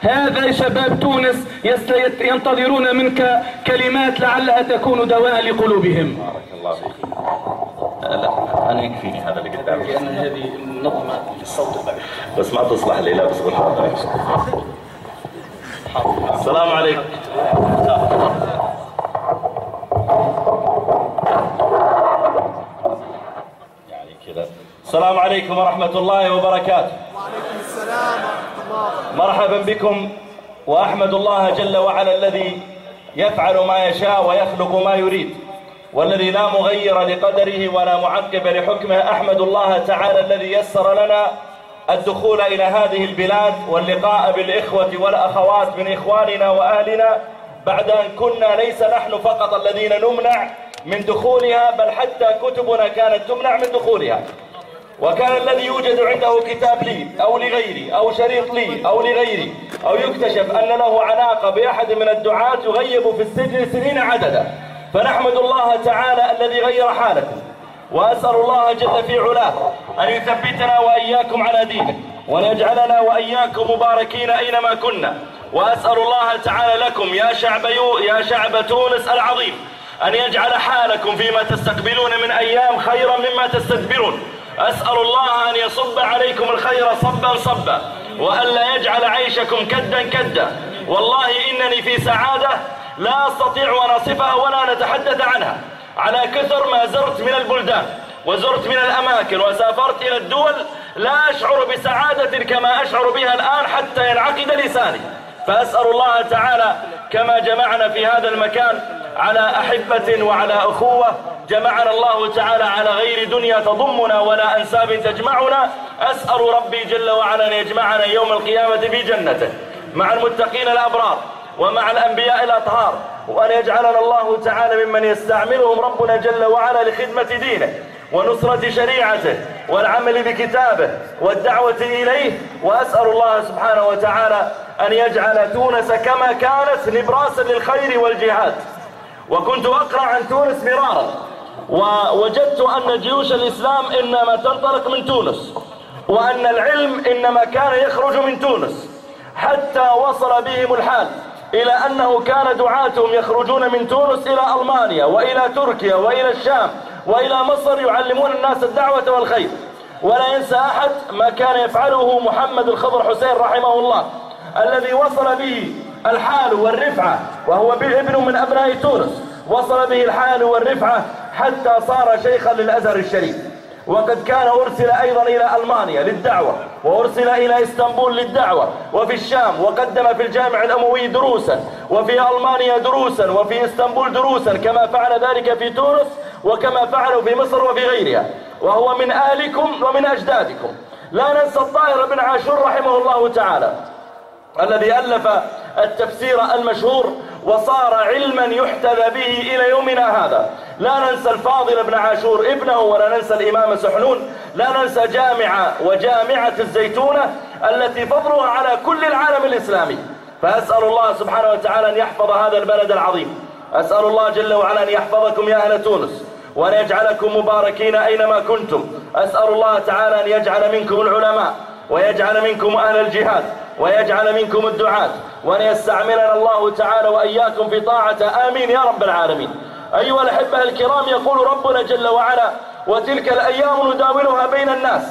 هذا شباب تونس ينتظرون منك كلمات لعلها تكون دواء لقلوبهم. بارك الله فيك. لا أنا يكفيني هذا اللي قدامي لأن هذه النظمة للصوت البعيد بس ما تصلح لي لا بس بالحاضر السلام عليكم. يعني كذا. السلام عليكم ورحمة الله وبركاته. وعليكم السلام ورحمة الله مرحبا بكم وأحمد الله جل وعلا الذي يفعل ما يشاء ويخلق ما يريد والذي لا مغير لقدره ولا معقب لحكمه أحمد الله تعالى الذي يسر لنا الدخول إلى هذه البلاد واللقاء بالإخوة والأخوات من إخواننا وأهلنا بعد أن كنا ليس نحن فقط الذين نمنع من دخولها بل حتى كتبنا كانت تمنع من دخولها. وكان الذي يوجد عنده كتاب لي أو لغيري أو شريط لي أو لغيري أو يكتشف أن له علاقة بأحد من الدعاة يغيب في السجن سنين عددا. فنحمد الله تعالى الذي غير حالكم وأسأل الله جل في علاه أن يثبتنا وإياكم على دينه وأن يجعلنا وإياكم مباركين أينما كنا. وأسأل الله تعالى لكم يا شعب يو يا شعب تونس العظيم أن يجعل حالكم فيما تستقبلون من أيام خيرا مما تستدبرون. أسأل الله أن يصب عليكم الخير صبا صبا وألا يجعل عيشكم كدا كدا. والله إنني في سعادة لا أستطيع أن أصفها ولا نتحدث عنها. على كثر ما زرت من البلدان وزرت من الأماكن وسافرت إلى الدول لا أشعر بسعادة كما أشعر بها الآن حتى ينعقد لساني. فأسأل الله تعالى كما جمعنا في هذا المكان على أحبة وعلى أخوة جمعنا الله تعالى على غير دنيا تضمنا ولا أنساب تجمعنا. أسأل ربي جل وعلا أن يجمعنا يوم القيامة في جنته مع المتقين الأبرار ومع الأنبياء الأطهار وأن يجعلنا الله تعالى ممن يستعملهم ربنا جل وعلا لخدمة دينه ونصرة شريعته والعمل بكتابه والدعوة إليه. وأسأل الله سبحانه وتعالى أن يجعل تونس كما كانت نبراسا للخير والجهاد. وكنت أقرأ عن تونس مرارا ووجدت أن جيوش الإسلام إنما تنطلق من تونس وأن العلم إنما كان يخرج من تونس حتى وصل بهم الحال إلى أنه كان دعاتهم يخرجون من تونس إلى ألمانيا وإلى تركيا وإلى الشام وإلى مصر يعلمون الناس الدعوة والخير. ولا ينسى أحد ما كان يفعله محمد الخضر حسين رحمه الله الذي وصل به الحال والرفعة وهو ابن من أبناء تونس. وصل به الحال والرفعة حتى صار شيخا للأزهر الشريف. وقد كان أرسل أيضا إلى ألمانيا للدعوة وأرسل إلى إسطنبول للدعوة. وفي الشام وقدم في الجامع الأموي دروسا. وفي ألمانيا دروسا. وفي إسطنبول دروسا. كما فعل ذلك في تونس وكما فعلوا في مصر وفي غيرها. وهو من آلكم ومن أجدادكم. لا ننسى الطاهر بن عاشور رحمه الله تعالى. الذي ألف التفسير المشهور وصار علما يحتذى به إلى يومنا هذا. لا ننسى الفاضل بن عاشور ابنه ولا ننسى الإمام سحنون. لا ننسى جامعة وجامعة الزيتونة التي فضلها على كل العالم الإسلامي. فأسأل الله سبحانه وتعالى أن يحفظ هذا البلد العظيم. أسأل الله جل وعلا أن يحفظكم يا أهل تونس وأن يجعلكم مباركين أينما كنتم. أسأل الله تعالى أن يجعل منكم العلماء ويجعل منكم أهل الجهاد. ويجعل منكم الدعاة وأن يستعملنا الله تعالى وإياكم في طاعته. آمين يا رب العالمين. أيها الأحبة الكرام يقول ربنا جل وعلا وتلك الأيام نداولها بين الناس.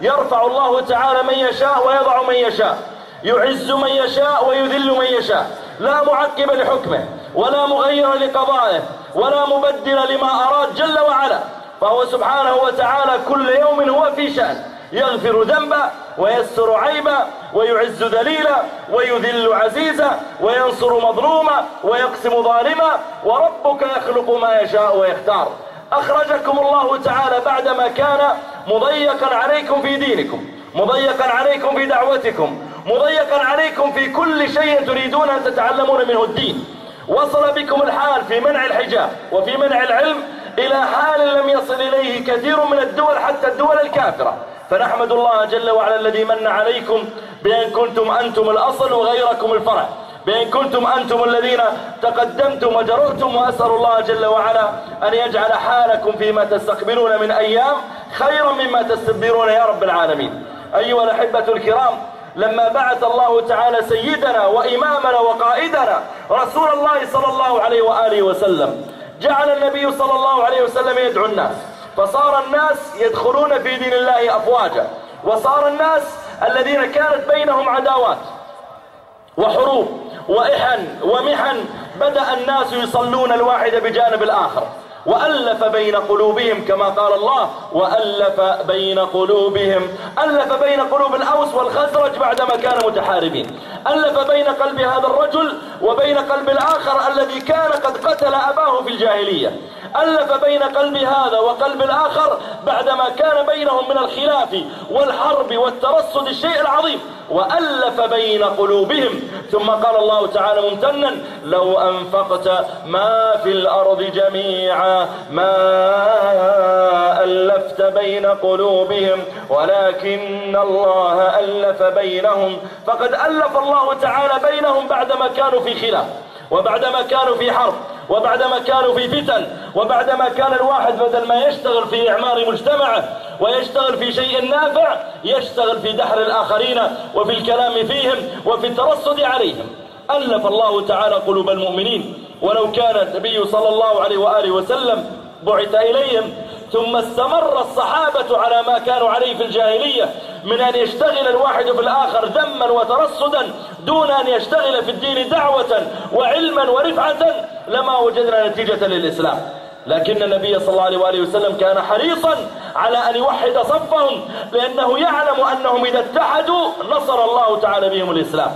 يرفع الله تعالى من يشاء ويضع من يشاء. يعز من يشاء ويذل من يشاء. لا معقب لحكمه ولا مغير لقضائه ولا مبدل لما أراد جل وعلا. فهو سبحانه وتعالى كل يوم هو في شأن. يغفر ذنبا ويستر عيبا ويعز ذليلا ويذل عزيزا وينصر مظلوما ويقسم ظالما وربك يخلق ما يشاء ويختار. أخرجكم الله تعالى بعدما كان مضيقا عليكم في دينكم مضيقا عليكم في دعوتكم مضيقا عليكم في كل شيء تريدون أن تتعلمون منه الدين. وصل بكم الحال في منع الحجاب وفي منع العلم إلى حال لم يصل إليه كثير من الدول حتى الدول الكافرة. فنحمد الله جل وعلا الذي من عليكم بأن كنتم أنتم الأصل وغيركم الفرع بأن كنتم أنتم الذين تقدمتم وجررتم وأسأل الله جل وعلا أن يجعل حالكم فيما تستقبلون من أيام خيرا مما تستدبرون يا رب العالمين. أيها الأحبة الكرام لما بعث الله تعالى سيدنا وإمامنا وقائدنا رسول الله صلى الله عليه وآله وسلم جعل النبي صلى الله عليه وسلم يدعو الناس. فصار الناس يدخلون في دين الله أفواجا وصار الناس الذين كانت بينهم عداوات وحروب وإحن ومحن بدأ الناس يصلون الواحد بجانب الآخر وألف بين قلوبهم كما قال الله وألف بين قلوبهم ألف بين قلوب الأوس والخزرج بعدما كانوا متحاربين ألف بين قلب هذا الرجل وبين قلب الآخر الذي كان قد قتل أباه في الجاهلية. ألف بين قلب هذا وقلب الآخر بعدما كان بينهم من الخلاف والحرب والترصد الشيء العظيم وألف بين قلوبهم. ثم قال الله تعالى ممتنا لو أنفقت ما في الأرض جميعا ما ألفت بين قلوبهم ولكن الله ألف بينهم. فقد ألف الله تعالى بينهم بعدما كانوا في خلاف. وبعدما كانوا في حرب وبعدما كانوا في فتن وبعدما كان الواحد بدل ما يشتغل في إعمار مجتمعه ويشتغل في شيء نافع يشتغل في دحر الآخرين وفي الكلام فيهم وفي الترصد عليهم. ألف الله تعالى قلوب المؤمنين ولو كان النبي صلى الله عليه وآله وسلم بعث إليهم ثم استمر الصحابة على ما كانوا عليه في الجاهلية من أن يشتغل الواحد في الآخر ذما وترصدا دون أن يشتغل في الدين دعوة وعلما ورفعة لما وجدنا نتيجة للإسلام. لكن النبي صلى الله عليه وآله وسلم كان حريصا على أن يوحد صفهم لأنه يعلم أنهم إذا اتحدوا نصر الله تعالى بهم الإسلام.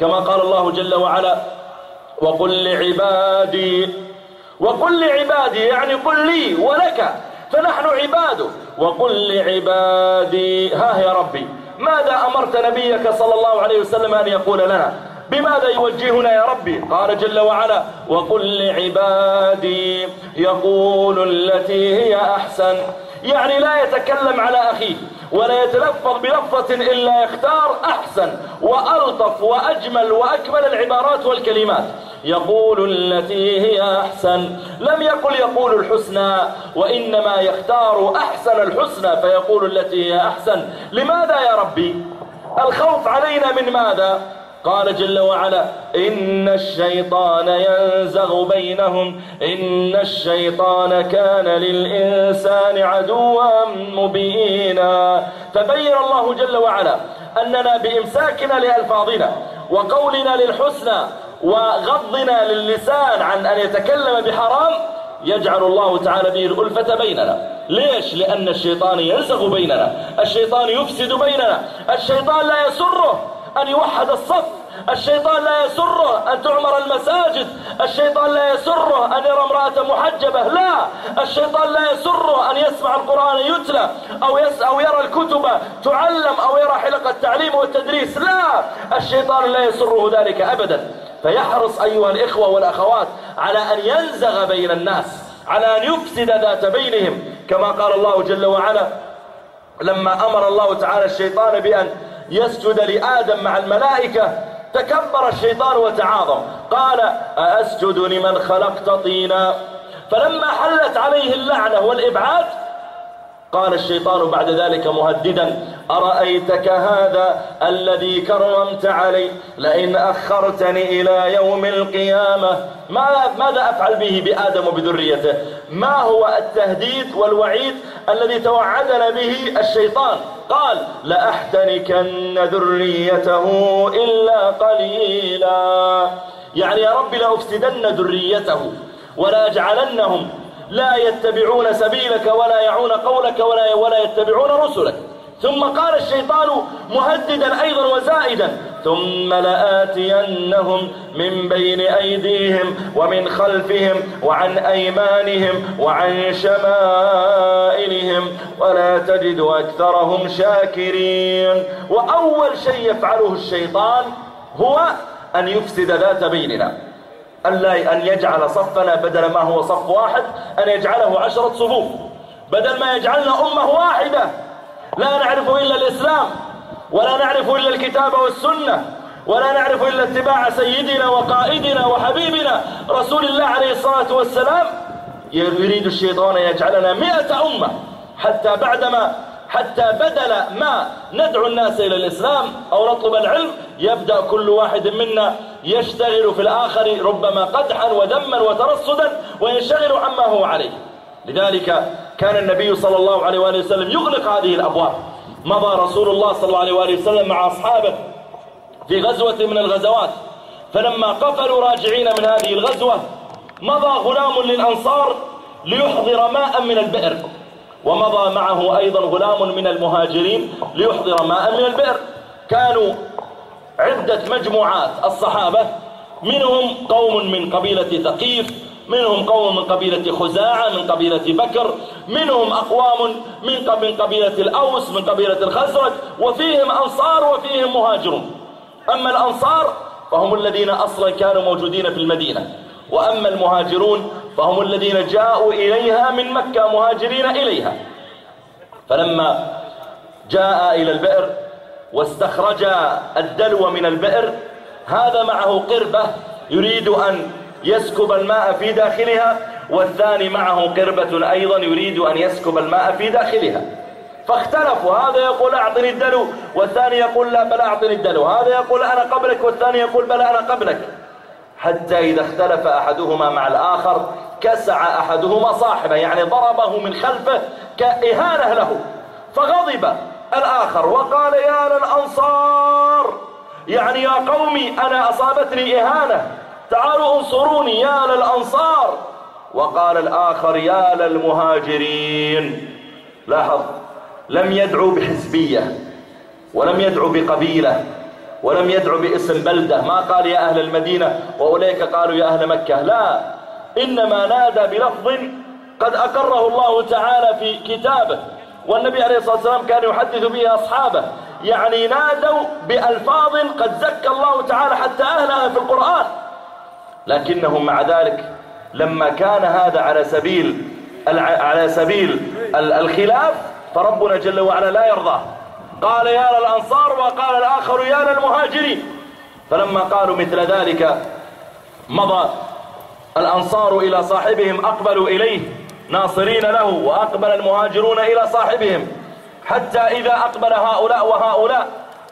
كما قال الله جل وعلا وقل لعبادي وقل لعبادي يعني قل لي ولك. فنحن عباده. وقل لعبادي ها يا ربي ماذا أمرت نبيك صلى الله عليه وسلم أن يقول لنا؟ بماذا يوجهنا يا ربي؟ قال جل وعلا وقل لعبادي يقول التي هي أحسن. يعني لا يتكلم على أخيه ولا يتلفظ بلفظة إلا يختار أحسن وألطف وأجمل وأكمل العبارات والكلمات. يقول التي هي أحسن. لم يقل يقول الحسنى وإنما يختار أحسن الحسنى فيقول التي هي أحسن. لماذا يا ربي؟ الخوف علينا من ماذا؟ قال جل وعلا إن الشيطان ينزغ بينهم إن الشيطان كان للإنسان عدوا مبينا. فبين الله جل وعلا أننا بإمساكنا لألفاظنا وقولنا للحسنى وغضنا للسان عن أن يتكلم بحرام يجعل الله تعالى به الألفة بيننا. ليش؟ لأن الشيطان ينزغ بيننا. الشيطان يفسد بيننا. الشيطان لا يسره أن يوحد الصف. الشيطان لا يسره أن تعمر المساجد. الشيطان لا يسره أن يرى امرأة محجبة. لا! الشيطان لا يسره أن يسمع القرآن يتلى أو, يس أو يرى الكتب تعلم أو يرى حلقة التعليم والتدريس. لا! الشيطان لا يسره ذلك أبدا. فيحرص أيها الإخوة والأخوات على أن ينزغ بين الناس على أن يفسد ذات بينهم كما قال الله جل وعلا لما أمر الله تعالى الشيطان بأن يسجد لآدم مع الملائكة تكبر الشيطان وتعاظم قال أأسجد لمن خلقت طينا؟ فلما حلت عليه اللعنة والإبعاد قال الشيطان بعد ذلك مهددا أرأيتك هذا الذي كرمت علي؟ لئن أخرتني إلى يوم القيامة ماذا أفعل به بآدم وبذريته؟ ما هو التهديد والوعيد الذي توعدنا به الشيطان؟ قال لأحتنكن ذريته إلا قليلا. يعني يا رب لأفسدن ذريته ولا أجعلنهم لا يتبعون سبيلك ولا يعون قولك ولا ولا يتبعون رسلك. ثم قال الشيطان مهددا أيضا وزائدا ثم لآتينهم من بين أيديهم ومن خلفهم وعن أيمانهم وعن شمائلهم ولا تجد أكثرهم شاكرين. وأول شيء يفعله الشيطان هو أن يفسد ذات بيننا. ألا أن يجعل صفنا بدل ما هو صف واحد أن يجعله عشرة صفوف. بدل ما يجعلنا أمة واحدة. لا نعرف إلا الإسلام ولا نعرف إلا الكتاب والسنة ولا نعرف إلا اتباع سيدنا وقائدنا وحبيبنا رسول الله عليه الصلاة والسلام. يريد الشيطان يجعلنا مئة أمة. حتى بعدما حتى بدل ما ندعو الناس إلى الإسلام أو نطلب العلم يبدأ كل واحد منا يشتغل في الآخر ربما قدحا وذما وترصدا وينشغل عما هو عليه. لذلك كان النبي صلى الله عليه وآله وسلم يغلق هذه الأبواب. مضى رسول الله صلى الله عليه وآله وسلم مع أصحابه في غزوة من الغزوات. فلما قفلوا راجعين من هذه الغزوة مضى غلام للأنصار ليحضر ماء من البئر. ومضى معه أيضا غلام من المهاجرين ليحضر ماء من البئر. كانوا عدة مجموعات الصحابة منهم قوم من قبيلة ثقيف منهم قوم من قبيلة خزاعة من قبيلة بكر منهم أقوام من قبيلة الأوس من قبيلة الخزرج وفيهم أنصار وفيهم مهاجرون. أما الأنصار فهم الذين أصلا كانوا موجودين في المدينة وأما المهاجرون فهم الذين جاءوا إليها من مكة مهاجرين إليها. فلما جاء إلى البئر واستخرج الدلو من البئر. هذا معه قربة يريد أن يسكب الماء في داخلها والثاني معه قربة أيضا يريد أن يسكب الماء في داخلها. فاختلفوا هذا يقول أعطني الدلو والثاني يقول لا بل أعطني الدلو. هذا يقول أنا قبلك والثاني يقول بل أنا قبلك. حتى إذا اختلف أحدهما مع الآخر كسع أحدهما صاحبه يعني ضربه من خلفه كإهانة له. فغضب الآخر. وقال يا للأنصار يعني يا قومي أنا أصابتني إهانة. تعالوا انصروني يا للأنصار. وقال الآخر يا للمهاجرين لاحظ لم يدعو بحزبية ولم يدعو بقبيلة ولم يدعو باسم بلدة. ما قال يا أهل المدينة وأولئك قالوا يا أهل مكة. لا إنما نادى بلفظ قد أقره الله تعالى في كتابه. والنبي عليه الصلاة والسلام كان يحدث به أصحابه. يعني نادوا بألفاظ قد زكى الله تعالى حتى أهلها في القرآن. لكنهم مع ذلك لما كان هذا على سبيل على سبيل الخلاف فربنا جل وعلا لا يرضاه. قال يا للأنصار وقال الآخر يا للمهاجرين. فلما قالوا مثل ذلك مضى الأنصار إلى صاحبهم أقبلوا إليه. ناصرين له وأقبل المهاجرون إلى صاحبهم. حتى إذا أقبل هؤلاء وهؤلاء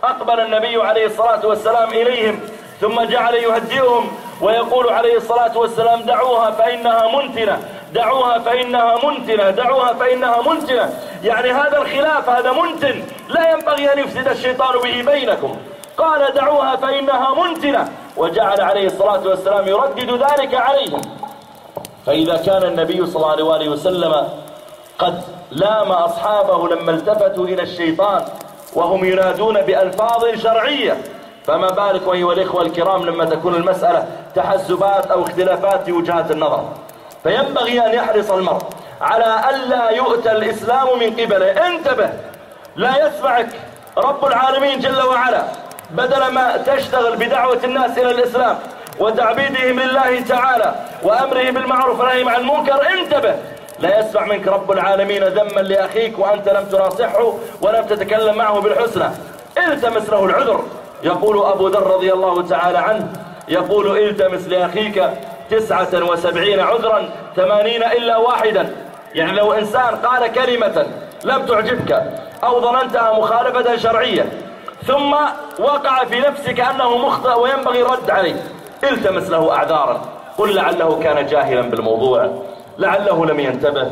أقبل النبي عليه الصلاة والسلام إليهم ثم جعل يهدئهم ويقول عليه الصلاة والسلام دعوها فإنها منتنة دعوها فإنها منتنة دعوها فإنها منتنة. يعني هذا الخلاف هذا منتن. لا ينبغي أن يفسد الشيطان به بينكم. قال دعوها فإنها منتنة. وجعل عليه الصلاة والسلام يردد ذلك عليهم. فإذا كان النبي صلى الله عليه وسلم قد لام أصحابه لما التفتوا إلى الشيطان وهم ينادون بألفاظ شرعية فما بالك وهي الإخوة الكرام لما تكون المسألة تحزبات أو اختلافات في وجهات النظر؟ فينبغي أن يحرص المرء على ألا يؤتى الإسلام من قبله. انتبه لا يسمعك رب العالمين جل وعلا بدل ما تشتغل بدعوة الناس إلى الإسلام. وتعبيدهم لله تعالى وأمره بالمعروف ونهي عن المنكر انتبه! لا يسمع منك رب العالمين ذما لأخيك وأنت لم تناصحه ولم تتكلم معه بالحسنى. التمس له العذر. يقول أبو ذر رضي الله تعالى عنه يقول التمس لأخيك تسعة وسبعين عذرا ثمانين إلا واحدا. يعني لو إنسان قال كلمة لم تعجبك أو ظننتها مخالفة شرعية ثم وقع في نفسك أنه مخطئ وينبغي الرد عليه. التمس له أعذارا. قل لعله كان جاهلا بالموضوع. لعله لم ينتبه.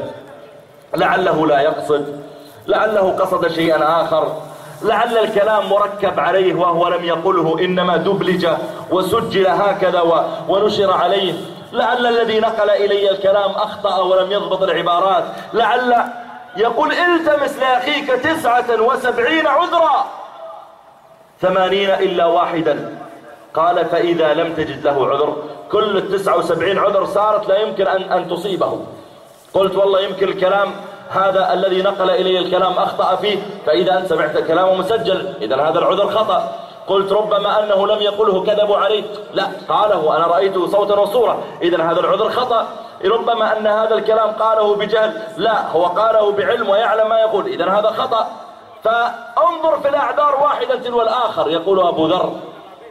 لعله لا يقصد. لعله قصد شيئا آخر. لعل الكلام مركب عليه وهو لم يقله. إنما دبلج وسجل هكذا ونشر عليه. لعل الذي نقل إلي الكلام أخطأ ولم يضبط العبارات. لعل يقول التمس لأخيك تسعة وسبعين عذرا. ثمانين إلا واحدا. قال فإذا لم تجد له عذر كل التسعة وسبعين عذر صارت لا يمكن أن, أن تصيبه. قلت والله يمكن الكلام هذا الذي نقل إلي الكلام أخطأ فيه فإذا أنت سمعت كلامه مسجل إذا هذا العذر خطأ. قلت ربما أنه لم يقله كذبوا عليه لا قاله أنا رأيته صوتا وصورة. إذا هذا العذر خطأ. ربما أن هذا الكلام قاله بجهل. لا هو قاله بعلم ويعلم ما يقول. إذا هذا خطأ. فانظر في الأعذار واحدا تلو الآخر. يقول أبو ذر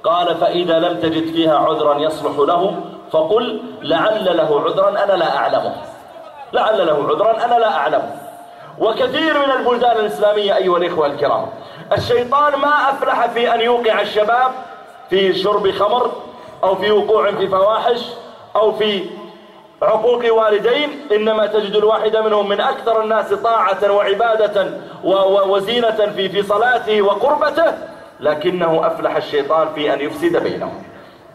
قال فإذا لم تجد فيها عذرا يصلح له فقل لعل له عذرا أنا لا أعلمه. لعل له عذرا أنا لا أعلمه. وكثير من البلدان الإسلامية أيها الإخوة الكرام الشيطان ما أفلح في أن يوقع الشباب في شرب خمر أو في وقوع في فواحش أو في عقوق والدين. إنما تجد الواحد منهم من أكثر الناس طاعة وعبادة وزينة في في صلاته وقربته. لكنه أفلح الشيطان في أن يفسد بينهم.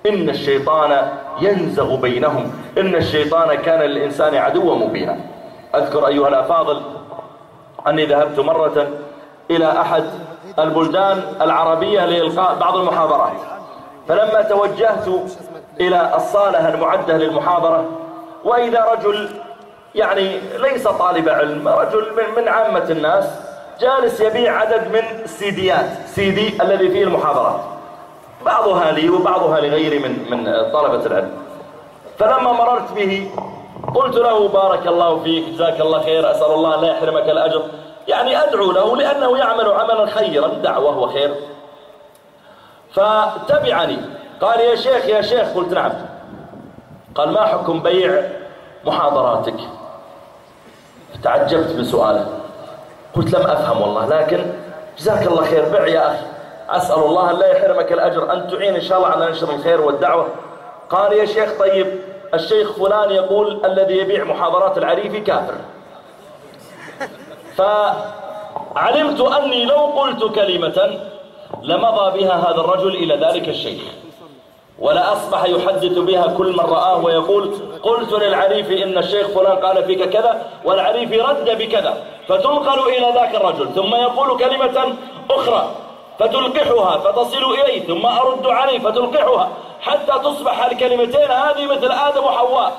إن الشيطان ينزغ بينهم. إن الشيطان كان للإنسان عدوا مبينا. أذكر أيها الأفاضل أني ذهبت مرة إلى أحد البلدان العربية لإلقاء بعض المحاضرات. فلما توجهت إلى الصالة المعدة للمحاضرة وإذا رجل يعني ليس طالب علم رجل من, من عامة الناس جالس يبيع عدد من السيديات سيدي الذي فيه المحاضرات. بعضها لي وبعضها لغيري من من طلبة العلم. فلما مررت به قلت له بارك الله فيك جزاك الله خير أسأل الله لا يحرمك الأجر. يعني أدعو له لأنه يعمل عملا خيرا دعوة وخير فتبعني. قال يا شيخ يا شيخ. قلت نعم. قال ما حكم بيع محاضراتك؟ تعجبت من سؤاله قلت لم أفهم والله لكن جزاك الله خير بع يا أخي. أسأل الله أن لا يحرمك الأجر أن تعين إن شاء الله على نشر الخير والدعوة. قال يا شيخ طيب الشيخ فلان يقول الذي يبيع محاضرات العريفي كافر. فعلمت أني لو قلت كلمة لمضى بها هذا الرجل إلى ذلك الشيخ. ولا أصبح يحدث بها كل من رآه ويقول قلت للعريف إن الشيخ فلان قال فيك كذا والعريف رد بكذا فتنقل إلى ذاك الرجل ثم يقول كلمة أخرى فتلقحها فتصل إليه ثم أرد عليه فتلقحها حتى تصبح الكلمتين هذه مثل آدم وحواء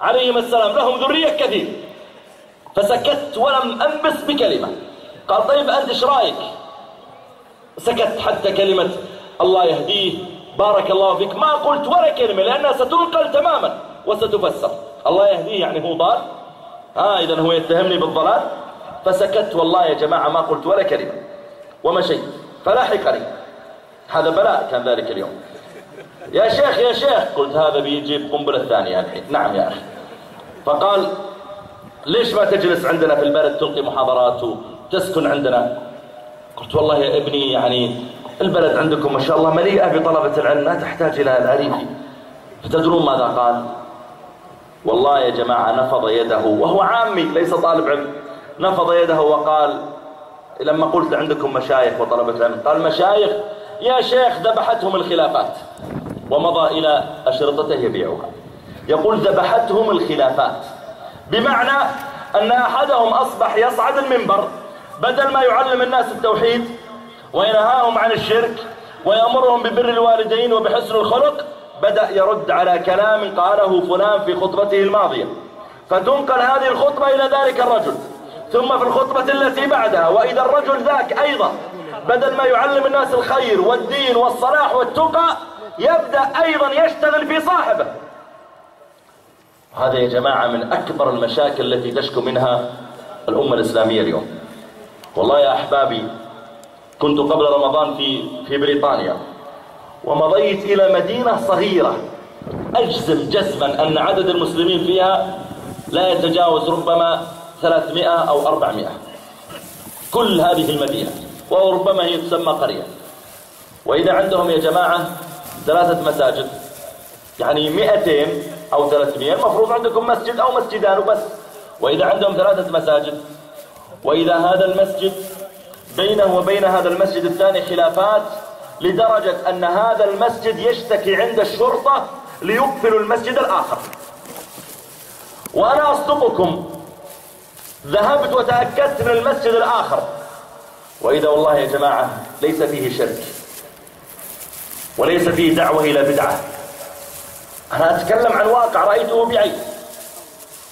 عليهما السلام لهم ذرية كثير. فسكت ولم أنبس بكلمة. قال طيب أنت إيش رأيك؟ سكت حتى كلمة الله يهديه بارك الله فيك. ما قلت ولا كلمة لأنها ستنقل تماما وستفسر. الله يهديه يعني هو ضال. ها إذا هو يتهمني بالضلال. فسكت والله يا جماعة ما قلت ولا كلمة. ومشيت فلاحقني هذا بلاء كان ذلك اليوم. يا شيخ يا شيخ. قلت هذا بيجيب قنبلة ثانية الحين. نعم يا أخي. فقال ليش ما تجلس عندنا في البلد تلقي محاضرات وتسكن عندنا؟ قلت والله يا ابني يعني البلد عندكم ما شاء الله مليئة بطلبة العلم لا تحتاج إلى العريفي فتدرون ماذا قال؟ والله يا جماعة نفض يده وهو عامي ليس طالب علم. نفض يده وقال لما قلت عندكم مشايخ وطلبة علم قال مشايخ يا شيخ ذبحتهم الخلافات ومضى إلى أشرطته يبيعها يقول ذبحتهم الخلافات بمعنى أن أحدهم أصبح يصعد المنبر بدل ما يعلم الناس التوحيد وينهاهم عن الشرك ويأمرهم ببر الوالدين وبحسن الخلق بدأ يرد على كلام قاله فلان في خطبته الماضية. فتنقل هذه الخطبة إلى ذلك الرجل. ثم في الخطبة التي بعدها وإذا الرجل ذاك أيضا بدل ما يعلم الناس الخير والدين والصلاح والتقى يبدأ أيضا يشتغل في صاحبه. هذا يا جماعة من أكبر المشاكل التي تشكو منها الأمة الإسلامية اليوم. والله يا أحبابي كنت قبل رمضان في في بريطانيا. ومضيت إلى مدينة صغيرة. أجزم جزما أن عدد المسلمين فيها لا يتجاوز ربما 300 أو 400 كل هذه المدينة وربما هي تسمى قرية. وإذا عندهم يا جماعة ثلاثة مساجد. يعني 200 أو 300 المفروض عندكم مسجد أو مسجدان وبس. وإذا عندهم ثلاثة مساجد وإذا هذا المسجد بينه وبين هذا المسجد الثاني خلافات لدرجة أن هذا المسجد يشتكي عند الشرطة ليقفلوا المسجد الآخر. وأنا أصدقكم. ذهبت وتأكدت من المسجد الآخر. وإذا والله يا جماعة ليس فيه شرك. وليس فيه دعوة إلى بدعة. أنا أتكلم عن واقع رأيته بعيني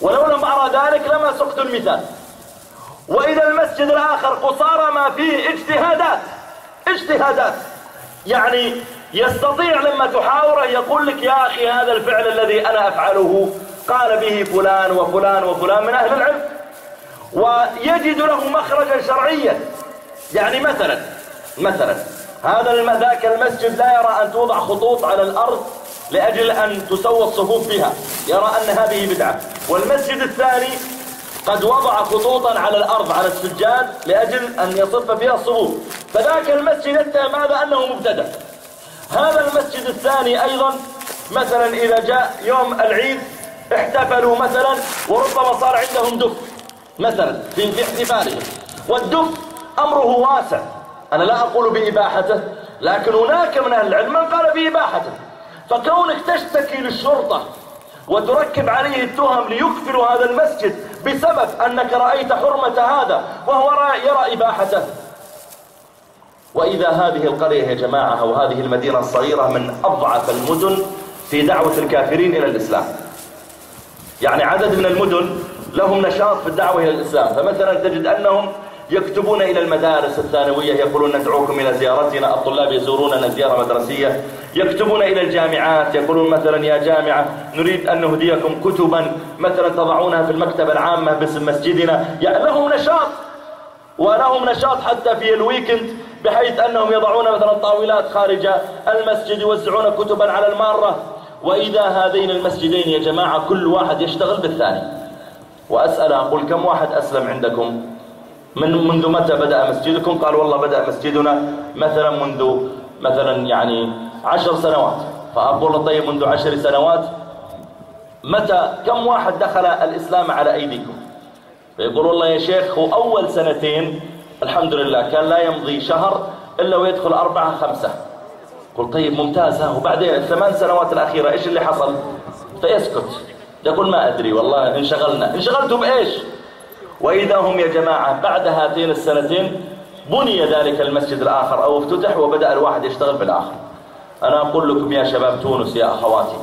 ولو لم أرى ذلك لما سقت المثال. وإذا المسجد الآخر قصارى ما فيه اجتهادات. اجتهادات. يعني يستطيع لما تحاوره يقول لك يا أخي هذا الفعل الذي أنا أفعله قال به فلان وفلان وفلان من أهل العلم. ويجد له مخرجا شرعيا. يعني مثلا مثلا هذا ذاك المسجد لا يرى أن توضع خطوط على الأرض لأجل أن تسوى الصفوف بها. يرى أن هذه بدعة. والمسجد الثاني قد وضع خطوطا على الأرض على السجاد لأجل أن يصف فيها الصفوف فذاك المسجد اتهم هذا أنه مبتدأ. هذا المسجد الثاني أيضا مثلا إذا جاء يوم العيد احتفلوا مثلا وربما صار عندهم دف مثلا في احتفالهم. والدف أمره واسع. أنا لا أقول بإباحته لكن هناك من أهل العلم من قال بإباحته. فكونك تشتكي للشرطة وتركب عليه التهم ليقفلوا هذا المسجد بسبب أنك رأيت حرمة هذا وهو يرى إباحته وإذا هذه القرية يا جماعة أو هذه المدينة الصغيرة من أضعف المدن في دعوة الكافرين إلى الإسلام. يعني عدد من المدن لهم نشاط في الدعوة إلى الإسلام. فمثلا تجد أنهم يكتبون إلى المدارس الثانوية يقولون ندعوكم إلى زيارتنا الطلاب يزوروننا زيارة مدرسية. يكتبون إلى الجامعات يقولون مثلا يا جامعة نريد أن نهديكم كتبا مثلا تضعونها في المكتبة العامة باسم مسجدنا. يعني لهم نشاط ولهم نشاط حتى في الويكند بحيث أنهم يضعون مثلا طاولات خارج المسجد يوزعون كتبا على المارة. وإذا هذين المسجدين يا جماعة كل واحد يشتغل بالثاني. وأسأل أقول كم واحد أسلم عندكم؟ من منذ متى بدأ مسجدكم؟ قال والله بدأ مسجدنا مثلا منذ مثلا يعني عشر سنوات. فأقول طيب منذ عشر سنوات متى كم واحد دخل الإسلام على أيديكم؟ فيقول والله يا شيخ هو أول سنتين الحمد لله كان لا يمضي شهر إلا ويدخل أربعة خمسة. قل طيب ممتاز ها وبعدين الثمان سنوات الأخيرة إيش اللي حصل؟ فيسكت يقول ما أدري والله انشغلنا. انشغلتوا بإيش وإذا هم يا جماعة بعد هاتين السنتين بني ذلك المسجد الآخر أو افتتح وبدأ الواحد يشتغل بالآخر. أنا أقول لكم يا شباب تونس يا أخواتي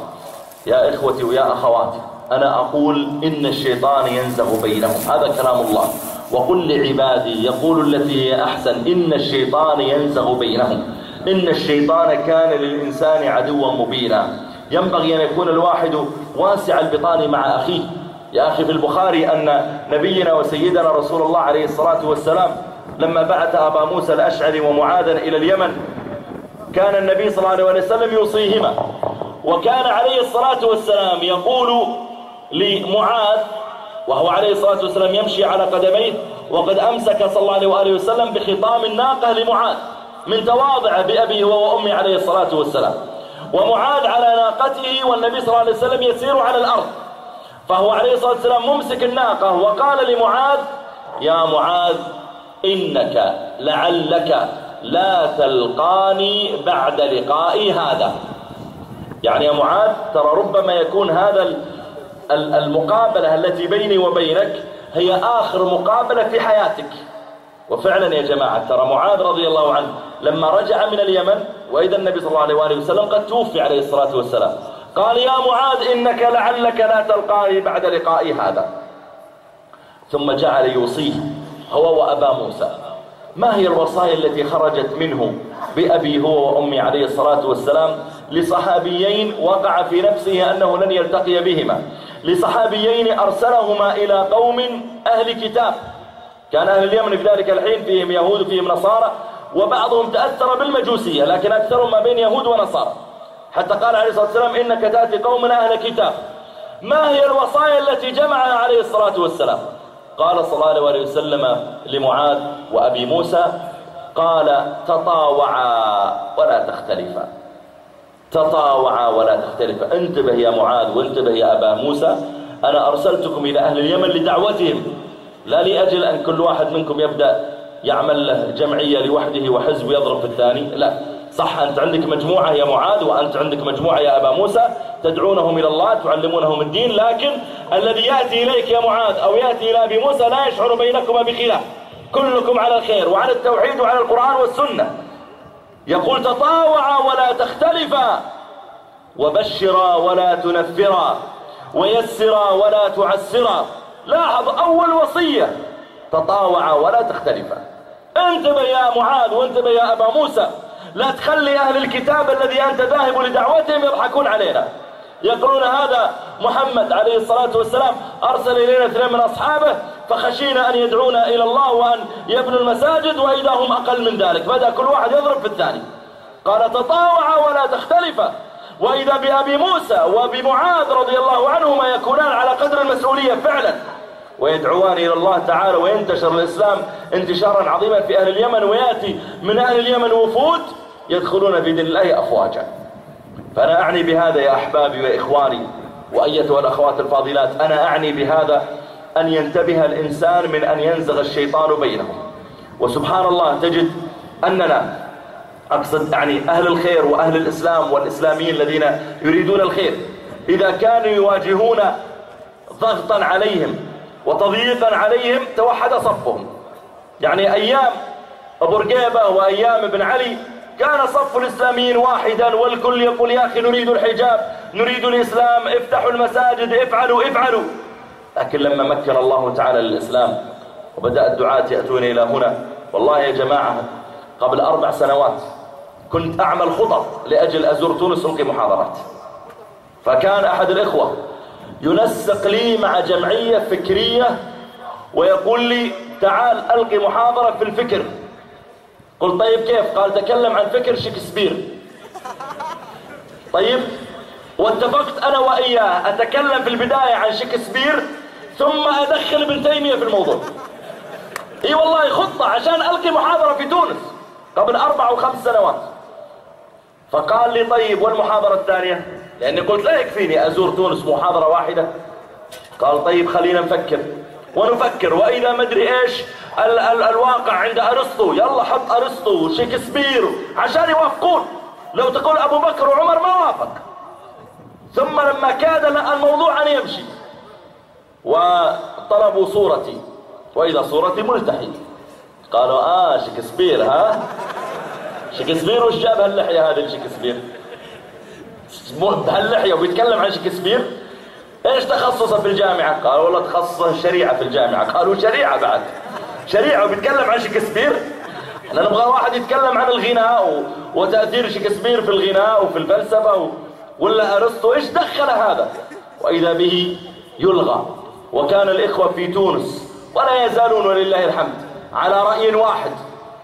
يا إخوتي ويا أخواتي أنا أقول إن الشيطان ينزغ بينهم هذا كلام الله. وقل لعبادي يقول التي هي أحسن إن الشيطان ينزغ بينهم. إن الشيطان كان للإنسان عدوا مبينا. ينبغي أن يكون الواحد واسع البطان مع أخيه. يا أخي في البخاري أن نبينا وسيدنا رسول الله عليه الصلاة والسلام لما بعث أبا موسى الأشعري ومعاذا إلى اليمن كان النبي صلى الله عليه وسلم يوصيهما. وكان عليه الصلاة والسلام يقول لمعاذ وهو عليه الصلاة والسلام يمشي على قدميه وقد أمسك صلى الله عليه وآله وسلم بخطام الناقة لمعاذ من تواضع بأبيه وأمي عليه الصلاة والسلام. ومعاذ على ناقته والنبي صلى الله عليه وسلم يسير على الأرض. فهو عليه الصلاة والسلام ممسك الناقة وقال لمعاذ يا معاذ إنك لعلك لا تلقاني بعد لقائي هذا. يعني يا معاذ ترى ربما يكون هذا المقابلة التي بيني وبينك هي آخر مقابلة في حياتك. وفعلا يا جماعة ترى معاذ رضي الله عنه لما رجع من اليمن وإذا النبي صلى الله عليه وآله وسلم قد توفي عليه الصلاة والسلام قال يا معاذ إنك لعلك لا تلقاني بعد لقائي هذا. ثم جعل يوصيه هو وأبا موسى. ما هي الوصايا التي خرجت منه بأبي هو وأمي عليه الصلاة والسلام لصحابيين وقع في نفسه أنه لن يلتقي بهما؟ لصحابيين أرسلهما إلى قوم أهل كتاب. كان أهل اليمن في ذلك الحين فيهم يهود وفيهم نصارى وبعضهم تأثر بالمجوسية لكن أكثرهم ما بين يهود ونصارى. حتى قال عليه الصلاة والسلام إنك تأتي قومنا أهل كتاب. ما هي الوصايا التي جمعها عليه الصلاة والسلام؟ قال صلى الله عليه وسلم لمعاذ وأبي موسى قال تطاوعا ولا تختلفا. تطاوعا ولا تختلفا. انتبه يا معاذ وانتبه يا أبا موسى. أنا أرسلتكم إلى أهل اليمن لدعوتهم. لا لأجل أن كل واحد منكم يبدأ يعمل له جمعية لوحده وحزب يضرب في الثاني. لا. صح أنت عندك مجموعة يا معاذ وأنت عندك مجموعة يا أبا موسى تدعونهم إلى الله تعلمونهم الدين لكن الذي يأتي إليك يا معاذ أو يأتي إلى أبي موسى لا يشعر بينكما بخلاف. كلكم على الخير وعلى التوحيد وعلى القرآن والسنة. يقول تطاوعا ولا تختلفا وبشرا ولا تنفرا ويسرا ولا تعسرا. لاحظ أول وصية تطاوعا ولا تختلفا. انتبه يا معاذ وانتبه يا أبا موسى. لا تخلي أهل الكتاب الذي أنت ذاهب لدعوتهم يضحكون علينا. يقولون هذا محمد عليه الصلاة والسلام أرسل إلينا اثنين من أصحابه فخشينا أن يدعونا إلى الله وأن يبنوا المساجد وإذا هم أقل من ذلك. بدأ كل واحد يضرب في الثاني. قال تطاوعا ولا تختلفا وإذا بأبي موسى وبمعاذ رضي الله عنهما يكونان على قدر المسؤولية فعلا ويدعوان إلى الله تعالى وينتشر الإسلام انتشارا عظيما في أهل اليمن ويأتي من أهل اليمن وفود يدخلون في دين الله أفواجا. فأنا أعني بهذا يا أحبابي وإخواني وأيتها الأخوات الفاضلات أنا أعني بهذا أن ينتبه الإنسان من أن ينزغ الشيطان بينهم. وسبحان الله تجد أننا أقصد يعني أهل الخير وأهل الإسلام والإسلاميين الذين يريدون الخير إذا كانوا يواجهون ضغطا عليهم وتضييقا عليهم توحد صفهم. يعني أيام أبو رقيبة وأيام ابن علي كان صف الإسلاميين واحدا والكل يقول يا أخي نريد الحجاب نريد الإسلام افتحوا المساجد افعلوا افعلوا. لكن لما مكن الله تعالى للإسلام وبدأ الدعاة يأتون إلى هنا والله يا جماعة قبل أربع سنوات كنت أعمل خطط لأجل أزور تونس ألقي محاضرات. فكان أحد الإخوة ينسق لي مع جمعية فكرية ويقول لي تعال ألقي محاضرة في الفكر. قلت طيب كيف؟ قال تكلم عن فكر شكسبير. طيب واتفقت أنا وإياه أتكلم في البداية عن شكسبير ثم أدخل ابن تيمية في الموضوع. إي والله خطة عشان ألقي محاضرة في تونس قبل أربع أو خمس سنوات. فقال لي طيب والمحاضرة الثانية؟ لأني قلت لا يكفيني أزور تونس محاضرة واحدة. قال طيب خلينا نفكر. ونفكر وإذا مدري إيش ال ال الواقع عند أرسطو. يلا حط أرسطو وشكسبير عشان يوافقون. لو تقول أبو بكر وعمر ما وافق. ثم لما كاد الموضوع أن يمشي. وطلبوا صورتي. وإذا صورتي ملتحي. قالوا آه شكسبير ها؟ شكسبير وش جاب هاللحية هذه شكسبير بهاللحية وبيتكلم عن شكسبير إيش تخصصه في الجامعة؟ قال والله تخصصه الشريعة في الجامعة. قالوا شريعة بعد. شريعة وبيتكلم عن شكسبير؟ إحنا نبغى واحد يتكلم عن الغناء وتأثير شكسبير في الغناء وفي الفلسفة و... ولا أرسطو؟ إيش دخل هذا؟ وإذا به يلغى. وكان الإخوة في تونس ولا يزالون ولله الحمد على رأي واحد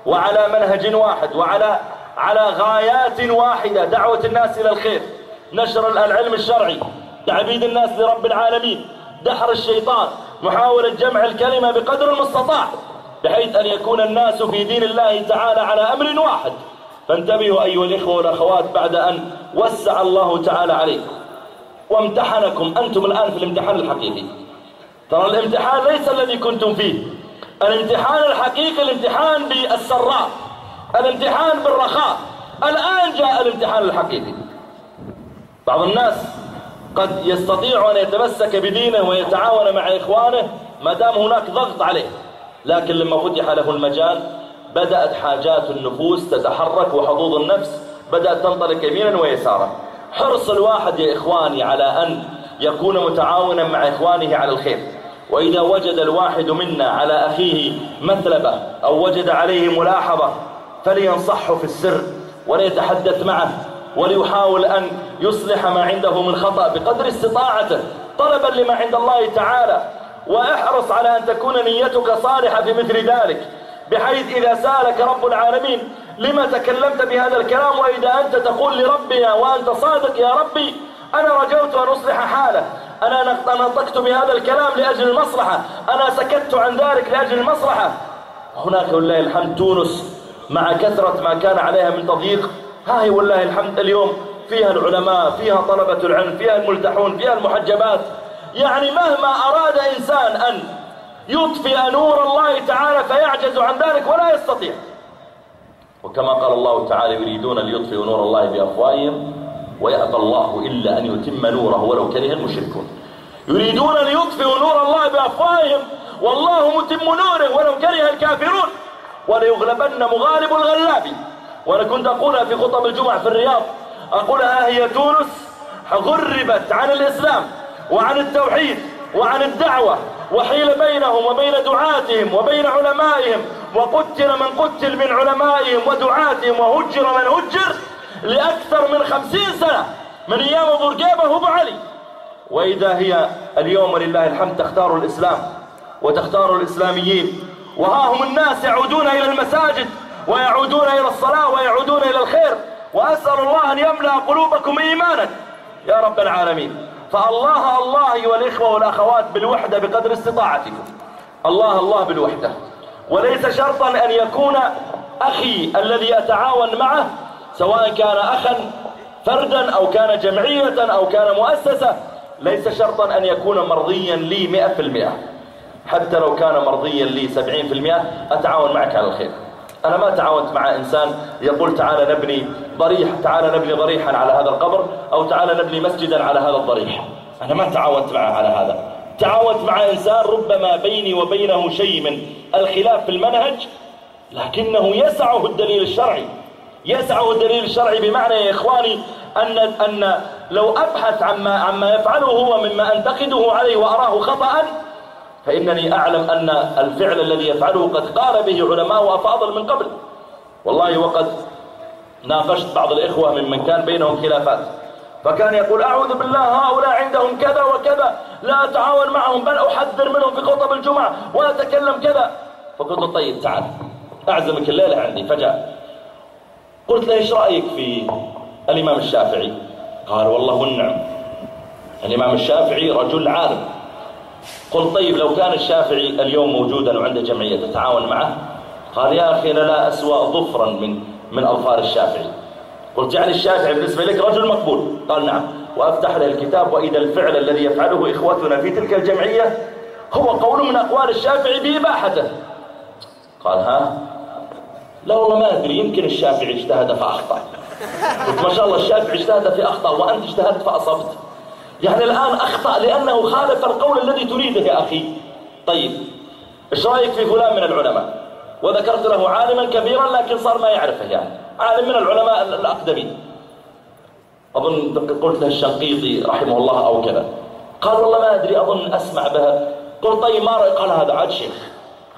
وعلى منهج واحد وعلى على غايات واحدة. دعوة الناس إلى الخير. نشر العلم الشرعي. تعبيد الناس لرب العالمين. دحر الشيطان محاولة جمع الكلمة بقدر المستطاع بحيث أن يكون الناس في دين الله تعالى على أمر واحد. فانتبهوا أيها الإخوة والأخوات بعد أن وسع الله تعالى عليكم. وامتحنكم. أنتم الآن في الامتحان الحقيقي. ترى الامتحان ليس الذي كنتم فيه. الامتحان الحقيقي الامتحان بالسراء الامتحان بالرخاء. الآن جاء الامتحان الحقيقي. بعض الناس قد يستطيع أن يتمسك بدينه ويتعاون مع إخوانه ما دام هناك ضغط عليه. لكن لما فتح له المجال بدأت حاجات النفوس تتحرك وحظوظ النفس بدأت تنطلق يمينا ويسارا. حرص الواحد يا إخواني على أن يكون متعاونا مع إخوانه على الخير. وإذا وجد الواحد منا على أخيه مثلبة أو وجد عليه ملاحظة فلينصحه في السر وليتحدث معه وليحاول أن يصلح ما عنده من خطأ بقدر استطاعته طلبا لما عند الله تعالى. وأحرص على أن تكون نيتك صالحة في مثل ذلك. بحيث إذا سألك رب العالمين لما تكلمت بهذا الكلام؟ وإذا أنت تقول لربنا وأنت صادق يا ربي أنا رجوت أن أصلح حاله. أنا نطقت بهذا الكلام لأجل المصلحة. أنا سكت عن ذلك لأجل المصلحة. هناك والله الحمد تونس مع كثرة ما كان عليها من تضييق. هاي والله الحمد اليوم فيها العلماء فيها طلبة العلم فيها الملتحون فيها المحجبات. يعني مهما أراد إنسان أن يطفئ نور الله تعالى فيعجز عن ذلك ولا يستطيع. وكما قال الله تعالى يريدون ليطفئوا نور الله بأفواههم ويأبى الله إلا أن يتم نوره ولو كره المشركون. يريدون ليطفئوا نور الله بأفواههم والله متم نوره ولو كره الكافرون. وليغلبن مغالب الغلاب. وأنا كنت أقولها في خطب الجمعة في الرياض أقولها هي تونس غربت عن الإسلام وعن التوحيد وعن الدعوة وحيل بينهم وبين دعاتهم وبين علمائهم وقتل من قتل من علمائهم ودعاتهم وهجر من هجر لأكثر من خمسين سنة من أيام أبو رقيبة وأبو علي. وإذا هي اليوم لله الحمد تختار الإسلام وتختار الإسلاميين. وها هم الناس يعودون إلى المساجد ويعودون إلى الصلاة ويعودون إلى الخير. وأسأل الله أن يملأ قلوبكم إيمانا. يا رب العالمين. فالله الله أيها الإخوة والأخوات بالوحدة بقدر استطاعتكم. الله الله بالوحدة. وليس شرطا أن يكون أخي الذي أتعاون معه سواء كان أخا فردا أو كان جمعية أو كان مؤسسة ليس شرطا أن يكون مرضيا لي مئة في المئة. حتى لو كان مرضيا لي سبعين في المئة أتعاون معك على الخير. أنا ما تعاونت مع إنسان يقول تعال نبني ضريح تعال نبني ضريحا على هذا القبر أو تعال نبني مسجدا على هذا الضريح. أنا ما تعاونت معه على هذا. تعاونت مع إنسان ربما بيني وبينه شيء من الخلاف في المنهج لكنه يسعه الدليل الشرعي. يسعه الدليل الشرعي بمعنى يا إخواني أن, أن لو أبحث عما, عما يفعله هو مما أنتقده عليه وأراه خطأ فإنني أعلم أن الفعل الذي يفعله قد قال به علماء أفاضل من قبل. والله وقد ناقشت بعض الإخوة ممن كان بينهم خلافات. فكان يقول أعوذ بالله هؤلاء عندهم كذا وكذا لا أتعاون معهم بل أحذر منهم في خطب الجمعة وأتكلم كذا. فقلت له طيب تعال أعزمك الليلة عندي. فجاء. قلت له إيش رأيك في الإمام الشافعي؟ قال والله والنعم الإمام الشافعي رجل عالم. قلت طيب لو كان الشافعي اليوم موجودا وعنده جمعية تتعاون معه؟ قال يا أخي أنا لا أسوأ ظفرا من من أظفار الشافعي. قلت يعني الشافعي بالنسبة لك رجل مقبول؟ قال نعم. وأفتح له الكتاب وإذا الفعل الذي يفعله إخوتنا في تلك الجمعية هو قول من أقوال الشافعي بإباحته قال ها؟ لا والله ما أدري يمكن الشافعي اجتهد فأخطأ. قلت ما شاء الله الشافعي اجتهد في أخطأ وأنت اجتهدت فأصبت. يعني الآن أخطأ لأنه خالف القول الذي تريده يا أخي. طيب إيش رأيك في فلان من العلماء؟ وذكرت له عالما كبيرا لكن صار ما يعرفه يعني. عالم من العلماء الأقدمين. أظن قلت له الشنقيطي رحمه الله أو كذا. قال والله ما أدري أظن أسمع بها قلت طيب ما رأي قال هذا عاد شيخ.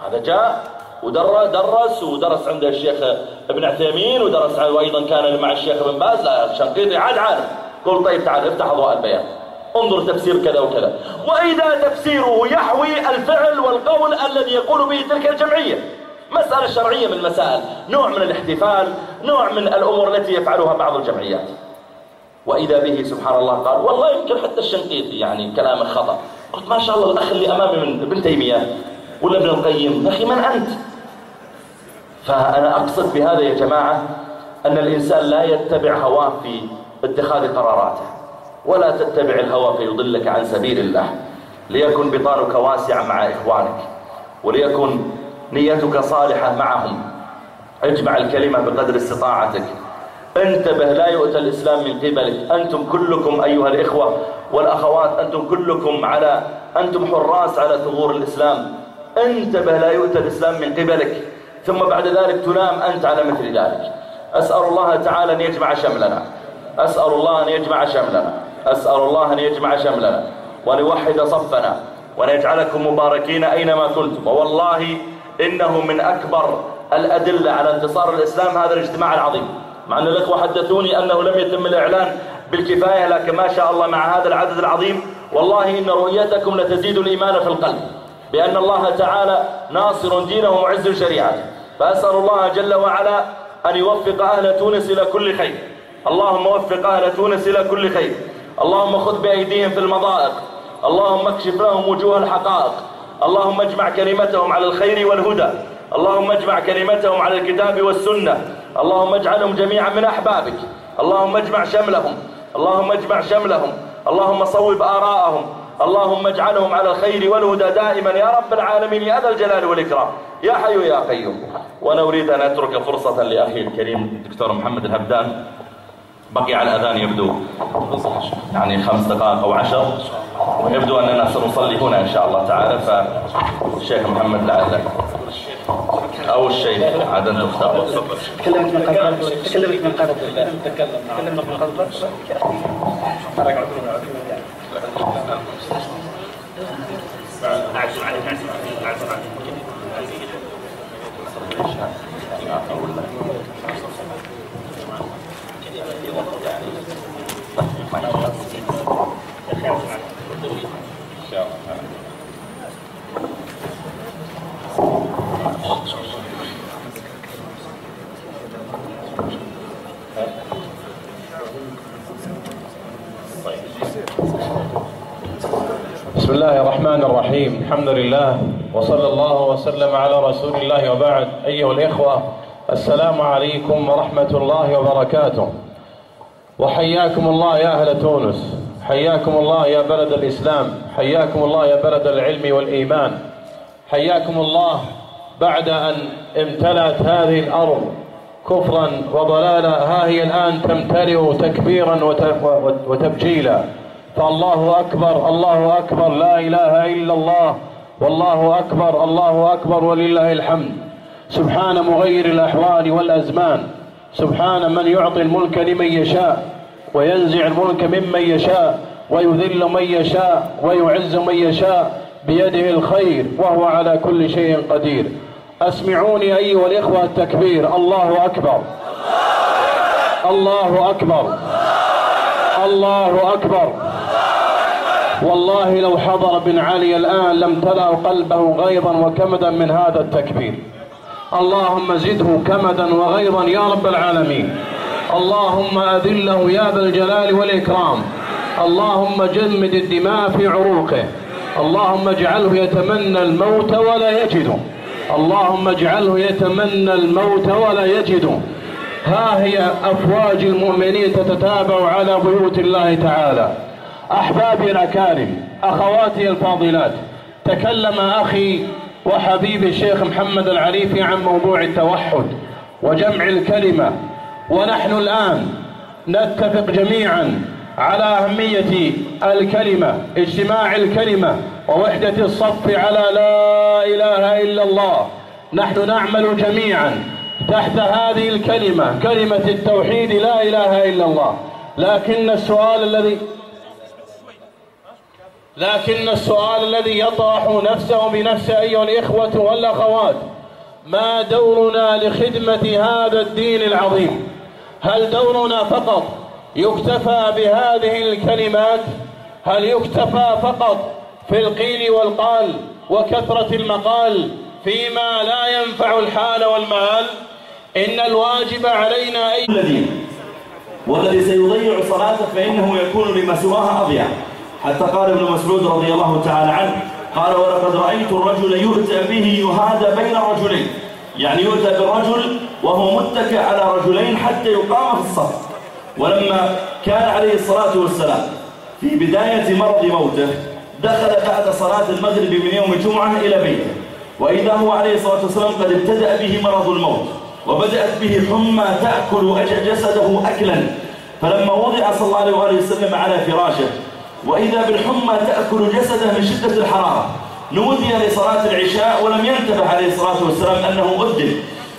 هذا جاء ودرس درس ودرس عند الشيخ ابن عثيمين ودرس وأيضا كان مع الشيخ ابن باز. لا الشنقيطي عاد عالم قلت طيب تعال افتح أضواء البيان. انظر تفسير كذا وكذا. وإذا تفسيره يحوي الفعل والقول الذي يقول به تلك الجمعية. مسألة شرعية من المسائل. نوع من الاحتفال نوع من الأمور التي يفعلها بعض الجمعيات. وإذا به سبحان الله قال والله يمكن حتى الشنقيطي يعني كلامه خطأ قلت ما شاء الله الأخ اللي أمامي من ابن تيمية ولا ابن القيم. أخي من أنت؟ فأنا أقصد بهذا يا جماعة أن الإنسان لا يتبع هواه في اتخاذ قراراته. ولا تتبع الهوى فيضلك عن سبيل الله. ليكن بطانك واسعا مع إخوانك وليكن نيتك صالحة معهم. اجمع الكلمة بقدر استطاعتك. انتبه لا يؤتى الإسلام من قبلك. أنتم كلكم أيها الإخوة والأخوات أنتم كلكم على أنتم حراس على ثغور الإسلام. انتبه لا يؤتى الإسلام من قبلك. ثم بعد ذلك تنام أنت على مثل ذلك. أسأل الله تعالى أن يجمع شملنا. أسأل الله أن يجمع شملنا. أسأل الله أن يجمع شملنا ونوحد صفنا ونجعلكم مباركين أينما كنتم. ووالله إنه من أكبر الأدلة على انتصار الإسلام هذا الاجتماع العظيم. مع أن الأخوة حدثوني أنه لم يتم الإعلان بالكفاية لكن ما شاء الله مع هذا العدد العظيم. والله إن رؤيتكم لتزيد الإيمان في القلب بأن الله تعالى ناصر دينه ومعز شريعته. فأسأل الله جل وعلا أن يوفق أهل تونس إلى كل خير. اللهم وفق أهل تونس إلى كل خير. اللهم خذ بأيديهم في المضائق. اللهم اكشف لهم وجوه الحقائق. اللهم اجمع كلمتهم على الخير والهدى. اللهم اجمع كلمتهم على الكتاب والسنة. اللهم اجعلهم جميعا من أحبابك. اللهم اجمع شملهم. اللهم اجمع شملهم. اللهم صوب آراءهم. اللهم اجعلهم على الخير والهدى دائما. يا رب العالمين يا ذا الجلال والإكرام. يا حي يا قيوم. وأنا أريد أن أترك فرصة لأخي الكريم الدكتور محمد الهبدان. بقي على الأذان يبدو يعني خمس دقائق أو عشر. ويبدو أننا سنصلي هنا إن شاء الله تعالى. فالشيخ محمد لعلك أو الشيخ عدد تختار تكلمت من قبل تكلمت من قبل تكلمت من قبل طيب الله الرحمن الرحيم الحمد لله وصلى الله وسلم على رسول الله وبعد أيها الإخوة السلام عليكم ورحمة الله وبركاته وحياكم الله يا أهل تونس حياكم الله يا بلد الإسلام حياكم الله يا بلد العلم والإيمان حياكم الله بعد أن امتلأت هذه الأرض كفرا وضلالا ها هي الآن تمتلئ تكبيرا وت- وتبجيلا فالله أكبر الله أكبر لا إله إلا الله والله أكبر الله أكبر ولله الحمد. سبحان مغير الأحوال والأزمان. سبحان من يعطي الملك لمن يشاء وينزع الملك ممن يشاء ويذل من يشاء ويعز من يشاء بيده الخير وهو على كل شيء قدير. أسمعوني أيها الإخوة التكبير الله أكبر. الله أكبر. الله أكبر. والله لو حضر بن علي الآن لم تلأ قلبه غيظا وكمدا من هذا التكبير. اللهم زده كمدا وغيظا يا رب العالمين. اللهم أذله يا ذا الجلال والإكرام. اللهم جمد الدماء في عروقه. اللهم اجعله يتمنى الموت ولا يجده. اللهم اجعله يتمنى الموت ولا يجده. ها هي أفواج المؤمنين تتتابع على بيوت الله تعالى. أحبابي الأكارم أخواتي الفاضلات تكلم أخي وحبيبي الشيخ محمد العريفي عن موضوع التوحد وجمع الكلمة. ونحن الآن نتفق جميعا على أهمية الكلمة اجتماع الكلمة ووحدة الصف على لا إله إلا الله. نحن نعمل جميعا تحت هذه الكلمة كلمة التوحيد لا إله إلا الله. لكن السؤال الذي لكن السؤال الذي يطرح نفسه بنفسه أيها الإخوة والأخوات ما دورنا لخدمة هذا الدين العظيم؟ هل دورنا فقط يكتفى بهذه الكلمات؟ هل يكتفى فقط في القيل والقال وكثرة المقال فيما لا ينفع الحال والمآل؟ إن الواجب علينا أي الذين والذي سيضيع صلاته فإنه يكون لما سواها أضيع. حتى قال ابن مسعود رضي الله تعالى عنه قال ولقد رأيت الرجل يؤتى به يهادى بين رجلين. يعني يؤتى بالرجل وهو متكئ على رجلين حتى يقام في الصف. ولما كان عليه الصلاة والسلام في بداية مرض موته دخل بعد صلاة المغرب من يوم الجمعة إلى بيته. وإذا هو عليه الصلاة والسلام قد ابتدأ به مرض الموت وبدأت به حمى تأكل جسده أكلا. فلما وضع صلى الله عليه وسلم على فراشه وإذا بالحمى تأكل جسده من شدة الحرارة. نودي لصلاة العشاء ولم ينتبه عليه الصلاة والسلام أنه أذن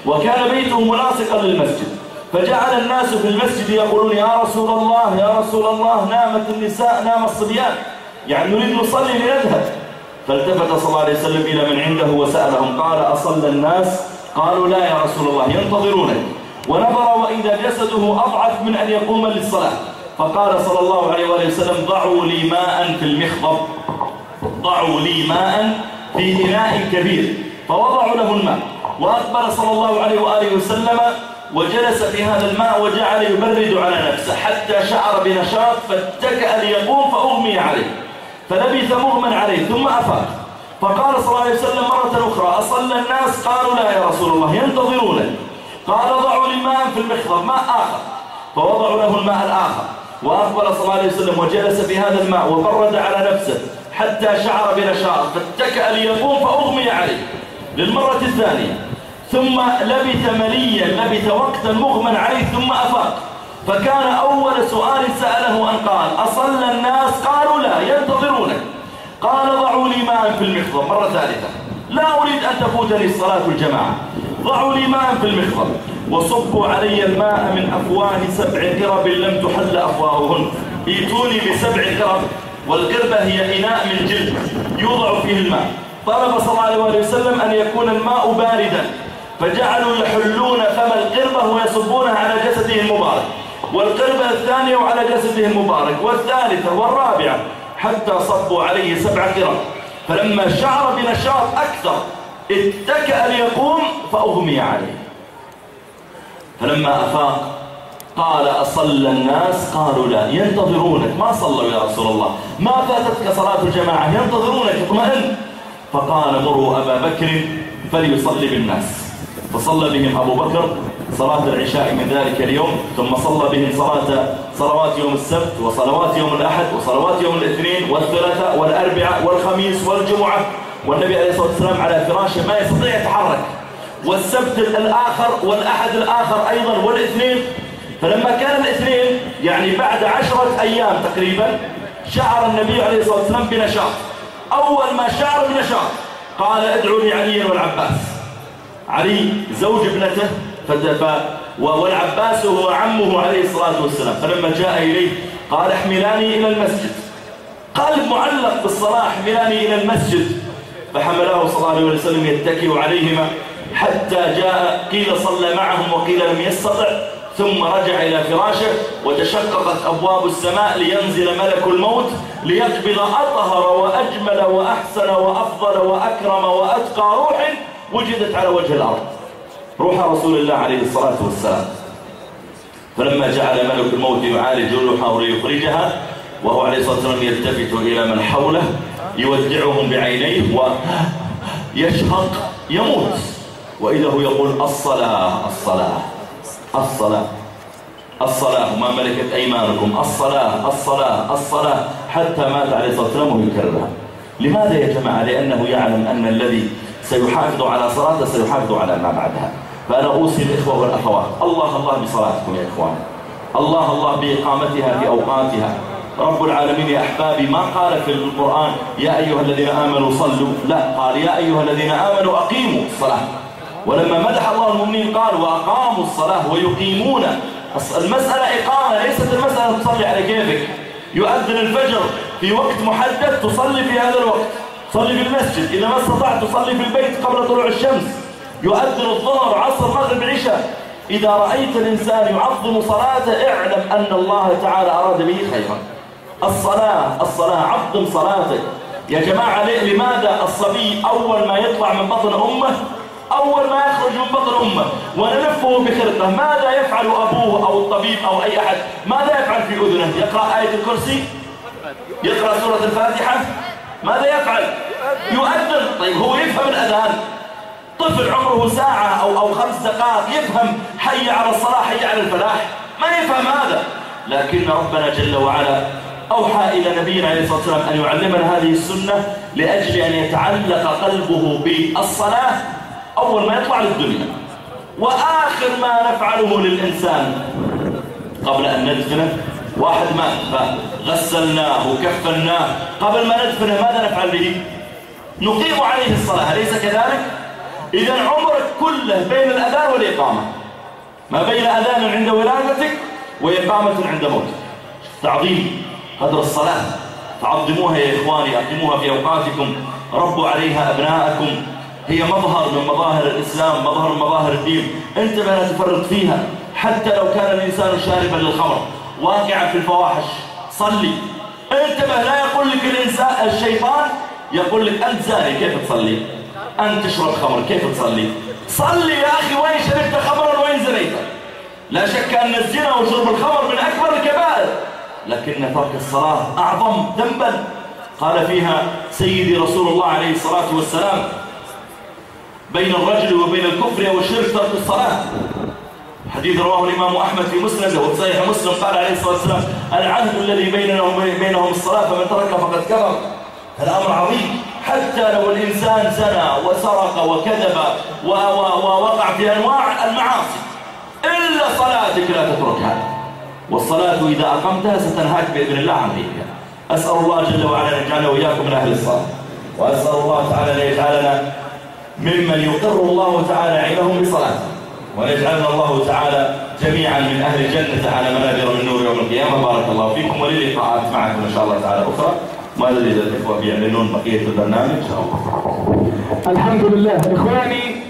وكان بيته ملاصقا للمسجد. فجعل الناس في المسجد يقولون يا رسول الله يا رسول الله نامت النساء نام الصبيان. يعني نريد نصلي لنذهب فالتفت صلى الله عليه وسلم إلى من عنده وسألهم قال أصلى الناس؟ قالوا لا يا رسول الله ينتظرونك. ونظر وإذا جسده أضعف من أن يقوم للصلاة. فقال صلى الله عليه وآله وسلم ضعوا لي ماء في المخضب. ضعوا لي ماء في إناء كبير. فوضعوا له الماء. وأقبل صلى الله عليه وآله وسلم وجلس في هذا الماء وجعل يبرد على نفسه. حتى شعر بنشاط فاتكأ ليقوم فأغمي عليه. فلبث مغمى عليه ثم أفاق. فقال صلى الله عليه وسلم مرة أخرى أصلى الناس قالوا لا يا رسول الله ينتظرونك قال ضعوا لي ماء في المخضب. ماء آخر. فوضعوا له الماء الآخر. وأقبل صلى الله عليه وسلم وجلس في هذا الماء وبرد على نفسه حتى شعر بنشاط فاتكأ ليقوم فأغمي عليه للمرة الثانية. ثم لبث مليا لبث وقتا مغمى عليه ثم أفاق. فكان أول سؤال سأله أن قال أصلى الناس؟ قالوا لا ينتظرونك. قال ضعوا لي ماء في المخضب مرة ثالثة لا أريد أن تفوتني الصلاة الجماعة. ضعوا لي ماء في المخضب وصبوا علي الماء من أفواه سبع قرب لم تحل أفواههن. إيتوني بسبع قرب والقربة هي إناء من جلد يوضع فيه الماء. طلب صلى الله عليه وسلم أن يكون الماء باردا فجعلوا يحلون فم القربة ويصبونها على جسده المبارك. والقربة الثانية وعلى جسده المبارك والثالثة والرابعة حتى صبوا عليه سبع قرب فلما شعر بنشاط أكثر اتكأ ليقوم فأغمي عليه. فلما أفاق قال أصلى الناس؟ قالوا لا ينتظرونك. ما صلوا يا رسول الله؟ ما فاتتك صلاة الجماعة؟ ينتظرونك اطمئن. فقال مروا أبا بكر فليصلي بالناس. فصلى بهم أبو بكر صلاة العشاء من ذلك اليوم ثم صلى بهم صلاة صلوات يوم السبت وصلوات يوم الأحد وصلوات يوم الاثنين والثلاثاء والأربعاء والخميس والجمعة. والنبي عليه الصلاة والسلام على فراشه ما يستطيع يتحرك. والسبت الآخر والأحد الآخر أيضا والاثنين. فلما كان الاثنين يعني بعد عشرة أيام تقريبا شعر النبي عليه الصلاة والسلام بنشاط. أول ما شعر بنشاط قال ادعوا لي والعباس. علي زوج ابنته. والعباس هو عمه عليه الصلاة والسلام. فلما جاء إليه قال احملاني إلى المسجد. قال معلق بالصلاة احملاني إلى المسجد. فحمله صلى الله عليه وسلم يتكئ عليهما. حتى جاء قيل صلى معهم وقيل لم يستطع ثم رجع إلى فراشه وتشققت أبواب السماء لينزل ملك الموت ليقبض أطهر وأجمل وأحسن وأفضل وأكرم وأتقى روح وجدت على وجه الأرض. روح رسول الله عليه الصلاة والسلام. فلما جعل ملك الموت يعالج روحه ليخرجها وهو عليه الصلاة والسلام يلتفت إلى من حوله يودعهم بعينيه ويشهق يموت. وإذا هو يقول الصلاة الصلاة الصلاة الصلاة. وما ملكت أيمانكم. الصلاة الصلاة الصلاة. حتى مات عليه الصلاة والسلام ويكررها لماذا يا جماعة؟ لأنه يعلم أن الذي سيحافظ على صلاته سيحافظ على ما بعدها. فأنا أوصي الإخوة والأخوات الله الله بصلاتكم يا إخوان. الله الله بإقامتها في أوقاتها. رب العالمين يا أحبابي ما قال في القرآن يا أيها الذين آمنوا صلوا؟ لا قال يا أيها الذين آمنوا أقيموا الصلاة. ولما مدح الله المؤمنين قال وأقاموا الصلاة ويقيمون. المسألة إقامة ليست المسألة تصلي على كيفك. يؤذن الفجر في وقت محدد تصلي في هذا الوقت. صلي في المسجد إذا ما استطعت تصلي في البيت قبل طلوع الشمس. يؤذن الظهر عصر مغرب العشاء. إذا رأيت الإنسان يعظم صلاته اعلم أن الله تعالى أراد به خيرا. الصلاة الصلاة عظم صلاتك يا جماعة لماذا الصبي أول ما يطلع من بطن أمه أول ما يخرج من بطن أمه ونلفه بخرقه ماذا يفعل أبوه أو الطبيب أو أي أحد؟ ماذا يفعل في أذنه؟ يقرأ آية الكرسي؟ يقرأ سورة الفاتحة؟ ماذا يفعل؟ يؤذن. طيب هو يفهم الأذان. طفل عمره ساعة أو, أو خمس دقائق يفهم حي على الصلاة حي على الفلاح. ما يفهم هذا؟ لكن ربنا جل وعلا أوحى إلى نبينا عليه الصلاة والسلام أن يعلمنا هذه السنة لأجل أن يتعلق قلبه بالصلاة. أول ما يطلع للدنيا. وآخر ما نفعله للإنسان قبل أن ندفنه واحد مات فغسلناه وكفناه قبل ما ندفنه ماذا نفعل به؟ نقيم عليه الصلاة. أليس كذلك؟ إذا عمرك كله بين الأذان والإقامة. ما بين أذان عند ولادتك وإقامة عند موتك. تعظيم قدر الصلاة. تعظموها يا إخواني أقيموها في أوقاتكم. ربوا عليها أبناءكم. هي مظهر من مظاهر الإسلام مظهر من مظاهر الدين. انتبه لا تفرط فيها حتى لو كان الإنسان شاربا للخمر. واقعا في الفواحش. صلي. انتبه لا يقول لك الإنسان الشيطان يقول لك أنت زاني كيف تصلي؟ أنت تشرب خمر كيف تصلي؟ صلي يا أخي وين شربت خمرا وين زنيت. لا شك أن الزنا وشرب الخمر من أكبر الكبائر. لكن ترك الصلاة أعظم ذنبا. قال فيها سيدي رسول الله عليه الصلاة والسلام بين الرجل وبين الكفر أو الشرك ترك الصلاة. حديث رواه الإمام أحمد في مسنده وفي صحيح مسلم قال عليه الصلاة والسلام العهد الذي بيننا وبينهم الصلاة فمن ترك فقد كفر. هذا أمر عظيم. حتى لو الإنسان زنى وسرق وكذب ووقع في أنواع المعاصي إلا صلاتك لا تتركها. والصلاة إذا أقمتها ستنهاك بإذن الله عن ذلك. أسأل الله جل وعلا أن يجعلنا وإياكم من أهل الصلاة. وأسأل الله تعالى أن يجعلنا ممن يقر الله تعالى عينهم بصلاته. ونجعلنا الله تعالى جميعا من أهل الجنة على منابر من نور يوم القيامة. بارك الله فيكم وللقاءات معكم إن شاء الله تعالى أخرى. ما إذا الإخوة بيعلنون بقية البرنامج. الحمد لله. إخواني